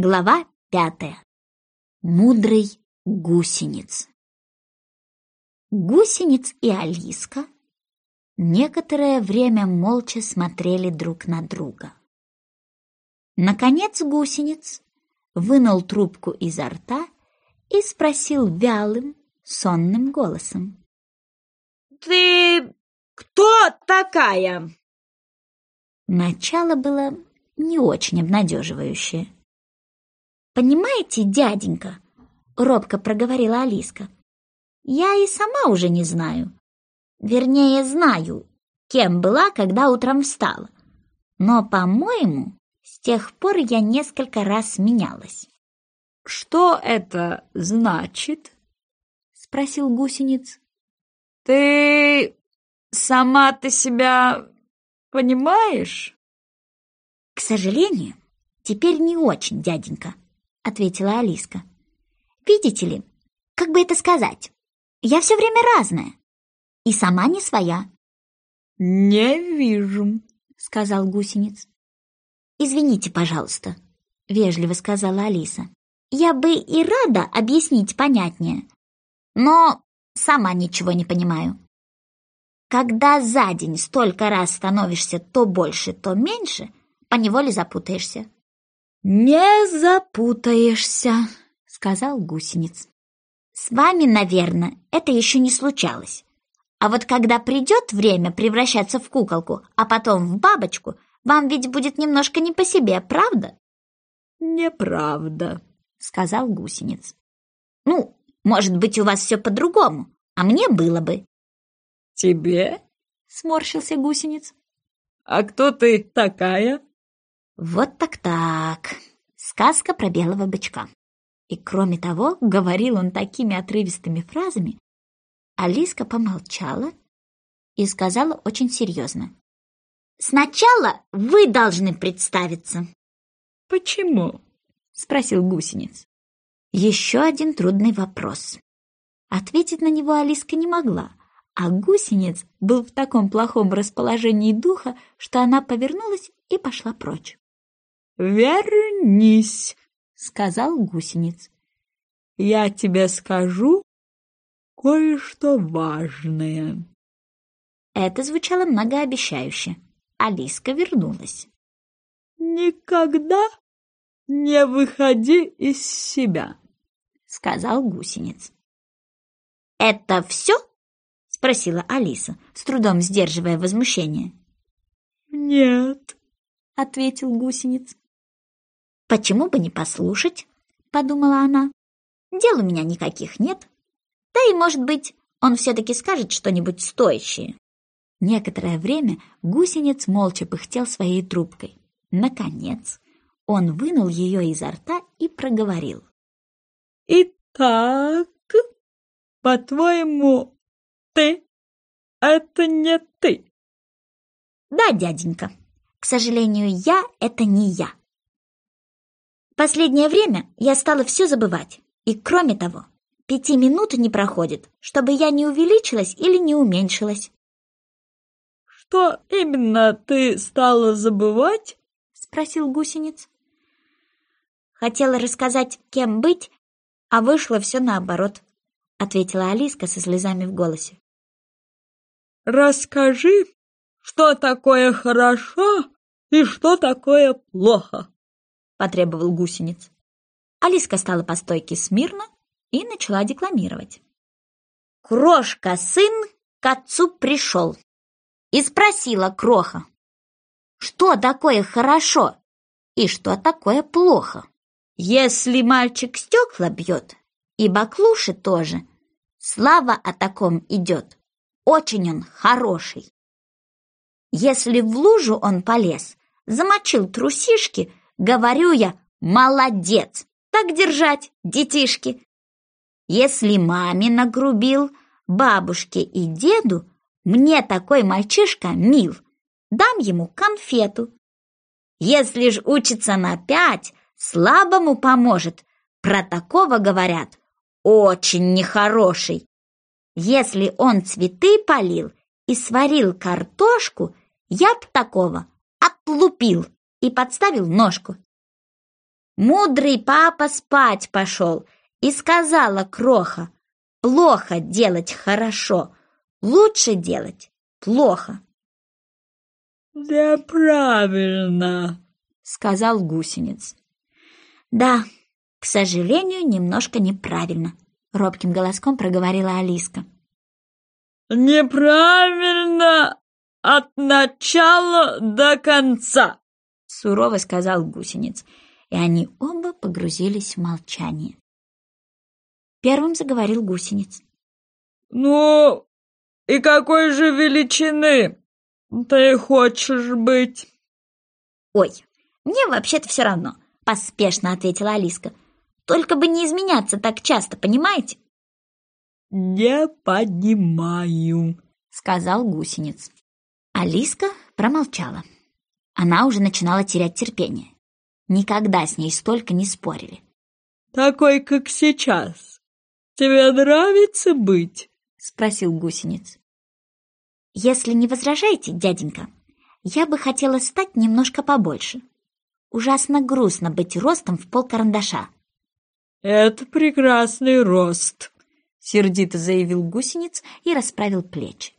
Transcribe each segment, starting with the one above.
Глава пятая. Мудрый гусениц. Гусениц и Алиска некоторое время молча смотрели друг на друга. Наконец гусениц вынул трубку изо рта и спросил вялым, сонным голосом. «Ты кто такая?» Начало было не очень обнадеживающее. «Понимаете, дяденька», — робко проговорила Алиска, «я и сама уже не знаю. Вернее, знаю, кем была, когда утром встала. Но, по-моему, с тех пор я несколько раз менялась». «Что это значит?» — спросил гусениц. «Ты сама ты себя понимаешь?» «К сожалению, теперь не очень, дяденька», — ответила Алиска. «Видите ли, как бы это сказать, я все время разная и сама не своя». «Не вижу», — сказал гусениц. «Извините, пожалуйста», — вежливо сказала Алиса. «Я бы и рада объяснить понятнее, но сама ничего не понимаю. Когда за день столько раз становишься то больше, то меньше, поневоле запутаешься». «Не запутаешься», — сказал гусениц. «С вами, наверное, это еще не случалось. А вот когда придет время превращаться в куколку, а потом в бабочку, вам ведь будет немножко не по себе, правда?» «Неправда», — сказал гусениц. «Ну, может быть, у вас все по-другому, а мне было бы». «Тебе?» — сморщился гусениц. «А кто ты такая?» Вот так-так. Сказка про белого бычка. И кроме того, говорил он такими отрывистыми фразами, Алиска помолчала и сказала очень серьезно. «Сначала вы должны представиться». «Почему?» — спросил гусениц. Еще один трудный вопрос. Ответить на него Алиска не могла, а гусениц был в таком плохом расположении духа, что она повернулась и пошла прочь. «Вернись», — сказал гусениц. «Я тебе скажу кое-что важное». Это звучало многообещающе. Алиска вернулась. «Никогда не выходи из себя», — сказал гусениц. «Это все?» — спросила Алиса, с трудом сдерживая возмущение. «Нет», — ответил гусениц. «Почему бы не послушать?» — подумала она. «Дел у меня никаких нет. Да и, может быть, он все-таки скажет что-нибудь стоящее». Некоторое время гусениц молча пыхтел своей трубкой. Наконец, он вынул ее изо рта и проговорил. «Итак, по-твоему, ты — это не ты?» «Да, дяденька, к сожалению, я — это не я. Последнее время я стала все забывать. И кроме того, пяти минут не проходит, чтобы я не увеличилась или не уменьшилась. «Что именно ты стала забывать?» — спросил гусениц. «Хотела рассказать, кем быть, а вышло все наоборот», — ответила Алиска со слезами в голосе. «Расскажи, что такое хорошо и что такое плохо», потребовал гусениц. Алиска стала по стойке смирно и начала декламировать. Крошка сын к отцу пришел и спросила Кроха, что такое хорошо и что такое плохо. Если мальчик стекла бьет, и баклуши тоже, слава о таком идет, очень он хороший. Если в лужу он полез, замочил трусишки, Говорю я, молодец! Так держать, детишки! Если маме нагрубил, бабушке и деду, мне такой мальчишка мил, дам ему конфету. Если ж учится на пять, слабому поможет, про такого говорят, очень нехороший. Если он цветы полил и сварил картошку, я б такого отлупил и подставил ножку. Мудрый папа спать пошел, и сказала Кроха, плохо делать хорошо, лучше делать плохо. «Да правильно», — сказал гусениц. «Да, к сожалению, немножко неправильно», — робким голоском проговорила Алиска. «Неправильно от начала до конца», — сурово сказал гусениц, и они оба погрузились в молчание. Первым заговорил гусениц. «Ну, и какой же величины ты хочешь быть?» «Ой, мне вообще-то все равно», — поспешно ответила Алиска. «Только бы не изменяться так часто, понимаете?» «Не понимаю», — сказал гусениц. Алиска промолчала. Она уже начинала терять терпение. Никогда с ней столько не спорили. «Такой, как сейчас, «Тебе нравится быть?» — спросил гусениц. «Если не возражаете, дяденька, я бы хотела стать немножко побольше. Ужасно грустно быть ростом в пол карандаша». «Это прекрасный рост», — сердито заявил гусениц и расправил плечи.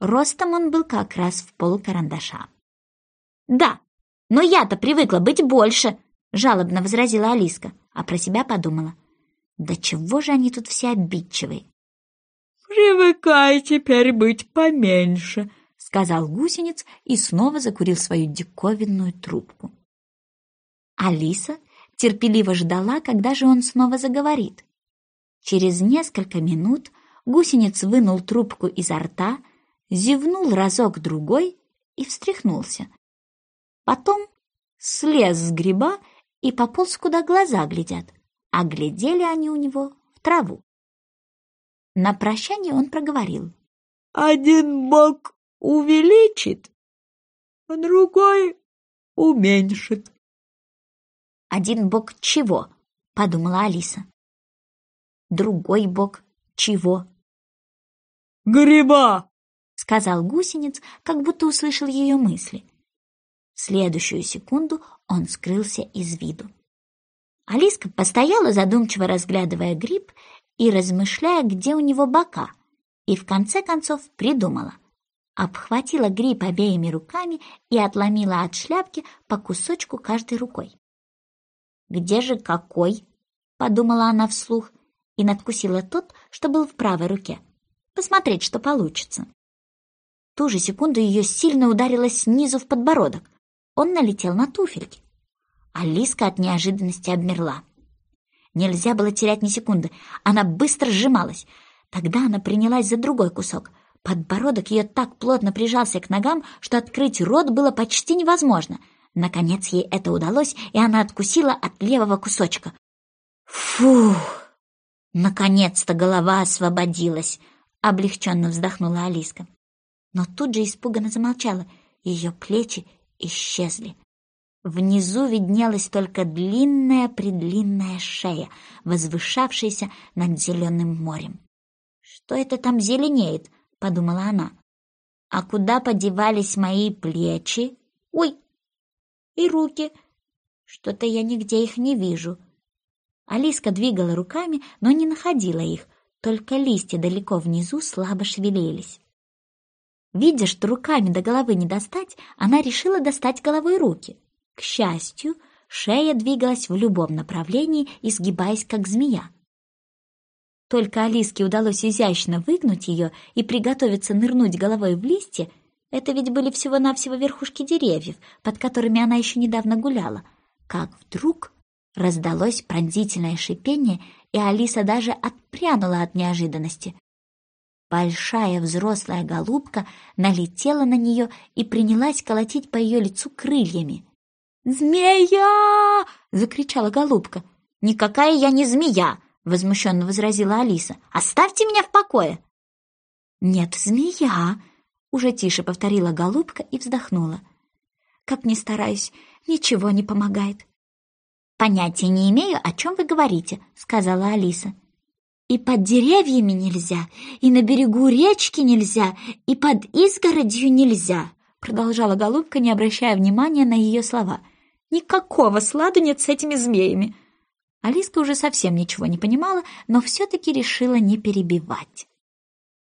Ростом он был как раз в пол карандаша. «Да, но я-то привыкла быть больше», — жалобно возразила Алиска, а про себя подумала. Да чего же они тут все обидчивые? «Привыкай теперь быть поменьше», — сказал гусениц и снова закурил свою диковинную трубку. Алиса терпеливо ждала, когда же он снова заговорит. Через несколько минут гусениц вынул трубку изо рта, зевнул разок-другой и встряхнулся. Потом слез с гриба и пополз, куда глаза глядят а глядели они у него в траву. На прощание он проговорил. «Один бог увеличит, а другой уменьшит». «Один бог чего?» — подумала Алиса. «Другой бог чего?» «Гриба!» — сказал гусениц, как будто услышал ее мысли. Следующую секунду он скрылся из виду. Алиска постояла, задумчиво разглядывая гриб и размышляя, где у него бока, и в конце концов придумала. Обхватила гриб обеими руками и отломила от шляпки по кусочку каждой рукой. «Где же какой?» — подумала она вслух и надкусила тот, что был в правой руке. Посмотреть, что получится. В ту же секунду ее сильно ударило снизу в подбородок. Он налетел на туфельки. Алиска от неожиданности обмерла. Нельзя было терять ни секунды. Она быстро сжималась. Тогда она принялась за другой кусок. Подбородок ее так плотно прижался к ногам, что открыть рот было почти невозможно. Наконец ей это удалось, и она откусила от левого кусочка. «Фух! Наконец-то голова освободилась!» — облегченно вздохнула Алиска. Но тут же испуганно замолчала. Ее плечи исчезли. Внизу виднелась только длинная-предлинная шея, возвышавшаяся над зеленым морем. «Что это там зеленеет?» — подумала она. «А куда подевались мои плечи? Ой! И руки! Что-то я нигде их не вижу». Алиска двигала руками, но не находила их, только листья далеко внизу слабо шевелились. Видя, что руками до головы не достать, она решила достать головой руки. К счастью, шея двигалась в любом направлении, изгибаясь, как змея. Только Алиске удалось изящно выгнуть ее и приготовиться нырнуть головой в листья, это ведь были всего-навсего верхушки деревьев, под которыми она еще недавно гуляла, как вдруг раздалось пронзительное шипение, и Алиса даже отпрянула от неожиданности. Большая взрослая голубка налетела на нее и принялась колотить по ее лицу крыльями. «Змея!» — закричала голубка. «Никакая я не змея!» — возмущенно возразила Алиса. «Оставьте меня в покое!» «Нет, змея!» — уже тише повторила голубка и вздохнула. «Как ни стараюсь, ничего не помогает». «Понятия не имею, о чем вы говорите», — сказала Алиса. «И под деревьями нельзя, и на берегу речки нельзя, и под изгородью нельзя», — продолжала голубка, не обращая внимания на ее слова — Никакого сладу нет с этими змеями. Алиска уже совсем ничего не понимала, но все-таки решила не перебивать.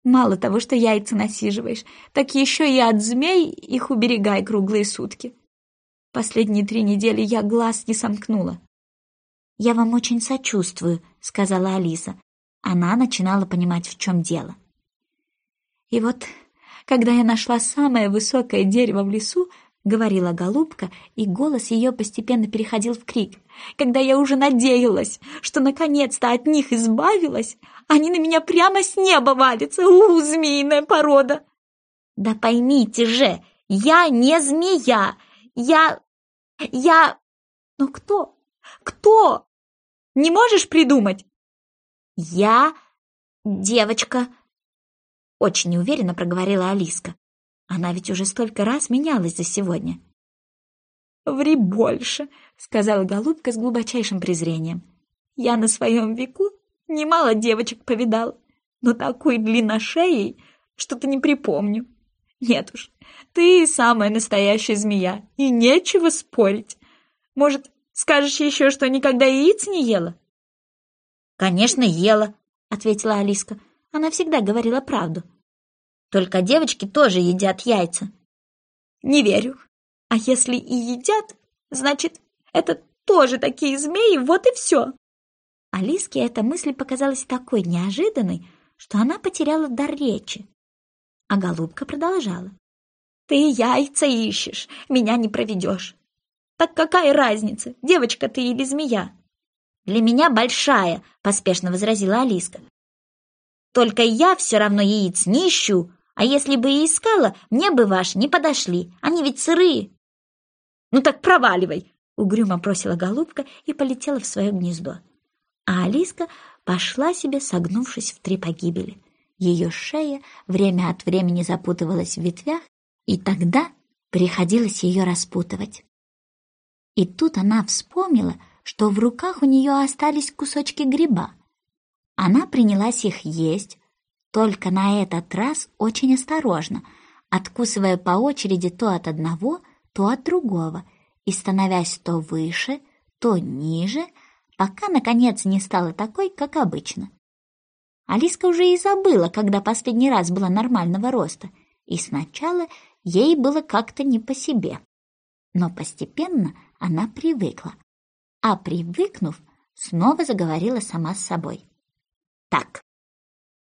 Мало того, что яйца насиживаешь, так еще и от змей их уберегай круглые сутки. Последние три недели я глаз не сомкнула. «Я вам очень сочувствую», — сказала Алиса. Она начинала понимать, в чем дело. И вот, когда я нашла самое высокое дерево в лесу, — говорила голубка, и голос ее постепенно переходил в крик. «Когда я уже надеялась, что наконец-то от них избавилась, они на меня прямо с неба валятся! У, змеиная порода!» «Да поймите же, я не змея! Я... я... Ну кто? Кто? Не можешь придумать?» «Я девочка», — очень неуверенно проговорила Алиска. Она ведь уже столько раз менялась за сегодня. «Ври больше», — сказала голубка с глубочайшим презрением. «Я на своем веку немало девочек повидал, но такой длинношеей что-то не припомню. Нет уж, ты самая настоящая змея, и нечего спорить. Может, скажешь еще, что никогда яиц не ела?» «Конечно, ела», — ответила Алиска. Она всегда говорила правду. Только девочки тоже едят яйца. Не верю. А если и едят, значит, это тоже такие змеи, вот и все. Алиске эта мысль показалась такой неожиданной, что она потеряла дар речи. А голубка продолжала. «Ты яйца ищешь, меня не проведешь. Так какая разница, девочка ты или змея?» «Для меня большая», — поспешно возразила Алиска. «Только я все равно яиц не ищу, а если бы и искала, мне бы ваши не подошли. Они ведь сырые. Ну так проваливай, угрюмо бросила голубка и полетела в свое гнездо. А Алиска пошла себе, согнувшись в три погибели. Ее шея время от времени запутывалась в ветвях, и тогда приходилось ее распутывать. И тут она вспомнила, что в руках у нее остались кусочки гриба. Она принялась их есть, только на этот раз очень осторожно, откусывая по очереди то от одного, то от другого, и становясь то выше, то ниже, пока, наконец, не стала такой, как обычно. Алиска уже и забыла, когда последний раз была нормального роста, и сначала ей было как-то не по себе. Но постепенно она привыкла, а привыкнув, снова заговорила сама с собой. «Так,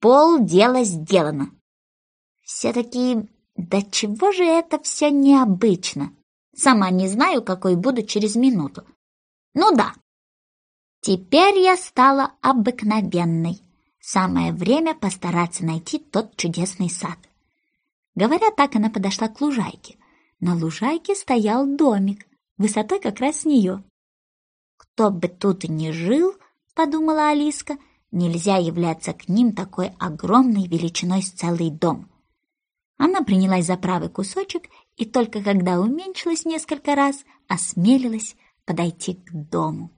Пол дела сделано. Все-таки, да чего же это все необычно? Сама не знаю, какой буду через минуту. Ну да, теперь я стала обыкновенной. Самое время постараться найти тот чудесный сад. Говоря так, она подошла к лужайке. На лужайке стоял домик, высотой как раз с нее. «Кто бы тут ни жил, — подумала Алиска, — Нельзя являться к ним такой огромной величиной с целый дом. Она принялась за правый кусочек и только когда уменьшилась несколько раз, осмелилась подойти к дому.